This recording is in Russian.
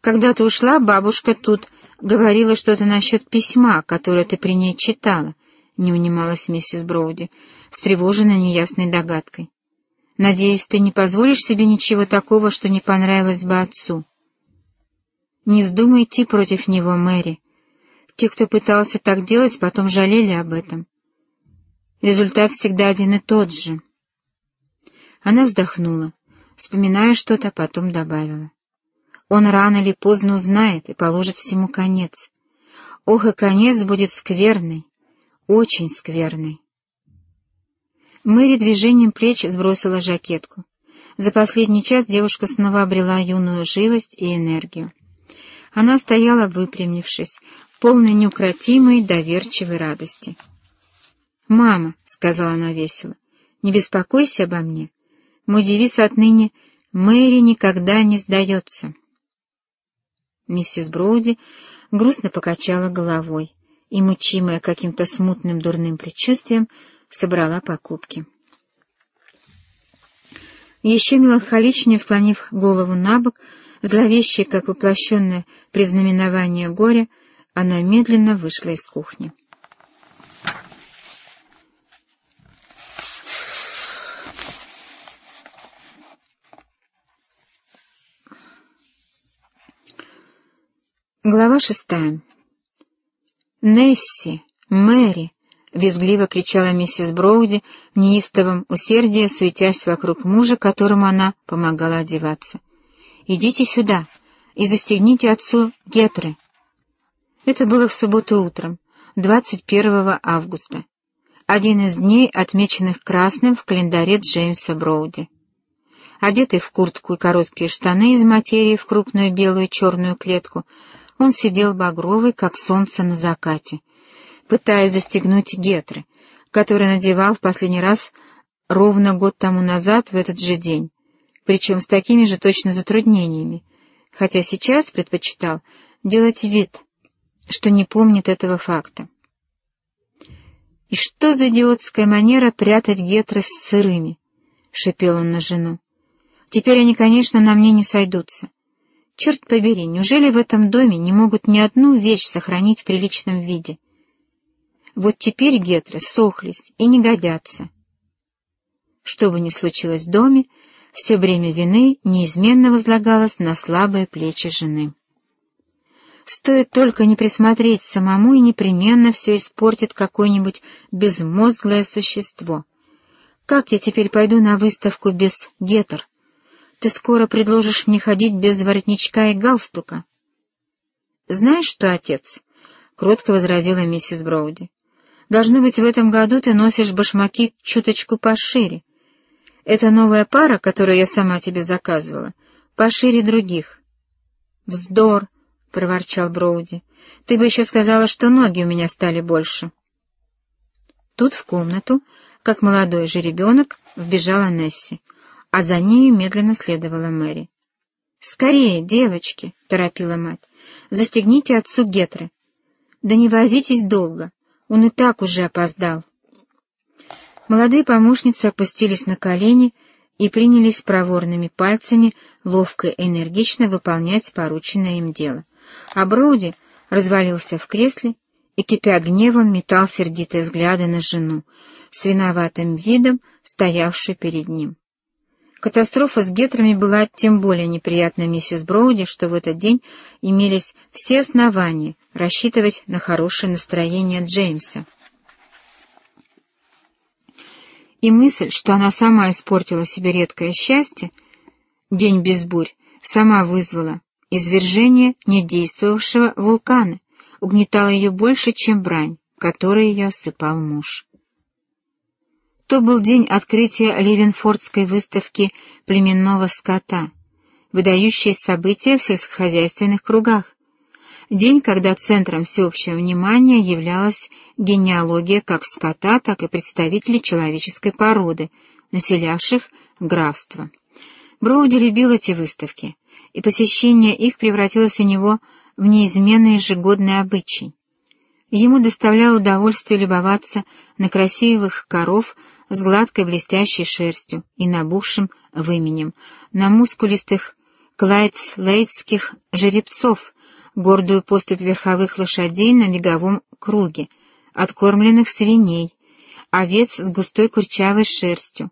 Когда ты ушла, бабушка тут говорила что-то насчет письма, которое ты при ней читала, — не унималась миссис Броуди, встревоженная неясной догадкой. «Надеюсь, ты не позволишь себе ничего такого, что не понравилось бы отцу?» «Не вздумай идти против него, Мэри. Те, кто пытался так делать, потом жалели об этом. Результат всегда один и тот же». Она вздохнула, вспоминая что-то, а потом добавила. Он рано или поздно узнает и положит всему конец. Ох, и конец будет скверный, очень скверный. Мэри движением плеч сбросила жакетку. За последний час девушка снова обрела юную живость и энергию. Она стояла, выпрямившись, полной неукротимой, доверчивой радости. «Мама», — сказала она весело, — «не беспокойся обо мне. Мой девиз отныне «Мэри никогда не сдается». Миссис Броуди грустно покачала головой и, мучимая каким-то смутным дурным предчувствием, собрала покупки. Еще меланхоличнее склонив голову на бок, зловещая, как воплощенное признаменование горя, она медленно вышла из кухни. Глава шестая. «Несси! Мэри!» — визгливо кричала миссис Броуди в неистовом усердии, суетясь вокруг мужа, которому она помогала одеваться. «Идите сюда и застегните отцу гетры». Это было в субботу утром, 21 августа, один из дней, отмеченных красным в календаре Джеймса Броуди. Одетый в куртку и короткие штаны из материи в крупную белую черную клетку, он сидел багровый, как солнце на закате, пытаясь застегнуть гетры, которые надевал в последний раз ровно год тому назад в этот же день, причем с такими же точно затруднениями, хотя сейчас предпочитал делать вид, что не помнит этого факта. «И что за идиотская манера прятать гетры с сырыми?» — шипел он на жену. «Теперь они, конечно, на мне не сойдутся. Черт побери, неужели в этом доме не могут ни одну вещь сохранить в приличном виде? Вот теперь гетры сохлись и не годятся. Что бы ни случилось в доме, все бремя вины неизменно возлагалось на слабые плечи жены. Стоит только не присмотреть самому, и непременно все испортит какое-нибудь безмозглое существо. Как я теперь пойду на выставку без гетер? Ты скоро предложишь мне ходить без воротничка и галстука. — Знаешь что, отец? — кротко возразила миссис Броуди. — Должно быть, в этом году ты носишь башмаки чуточку пошире. Это новая пара, которую я сама тебе заказывала, пошире других. — Вздор! — проворчал Броуди. — Ты бы еще сказала, что ноги у меня стали больше. Тут в комнату, как молодой же ребенок, вбежала Несси а за нею медленно следовала Мэри. «Скорее, девочки!» — торопила мать. «Застегните отцу гетры. Да не возитесь долго, он и так уже опоздал». Молодые помощницы опустились на колени и принялись проворными пальцами ловко и энергично выполнять порученное им дело. А Броуди развалился в кресле и, кипя гневом, метал сердитые взгляды на жену, с виноватым видом, стоявшую перед ним. Катастрофа с гетрами была тем более неприятна миссис Броуди, что в этот день имелись все основания рассчитывать на хорошее настроение Джеймса. И мысль, что она сама испортила себе редкое счастье, день без бурь, сама вызвала извержение недействовавшего вулкана, угнетала ее больше, чем брань, которой ее осыпал муж. То был день открытия Ливенфордской выставки племенного скота, выдающее событие в сельскохозяйственных кругах. День, когда центром всеобщего внимания являлась генеалогия как скота, так и представителей человеческой породы, населявших графство. Броуди любил эти выставки, и посещение их превратилось у него в неизменный ежегодный обычай. Ему доставляло удовольствие любоваться на красивых коров, с гладкой блестящей шерстью и набухшим выменем, на мускулистых клайдслейдских жеребцов, гордую поступь верховых лошадей на беговом круге, откормленных свиней, овец с густой курчавой шерстью,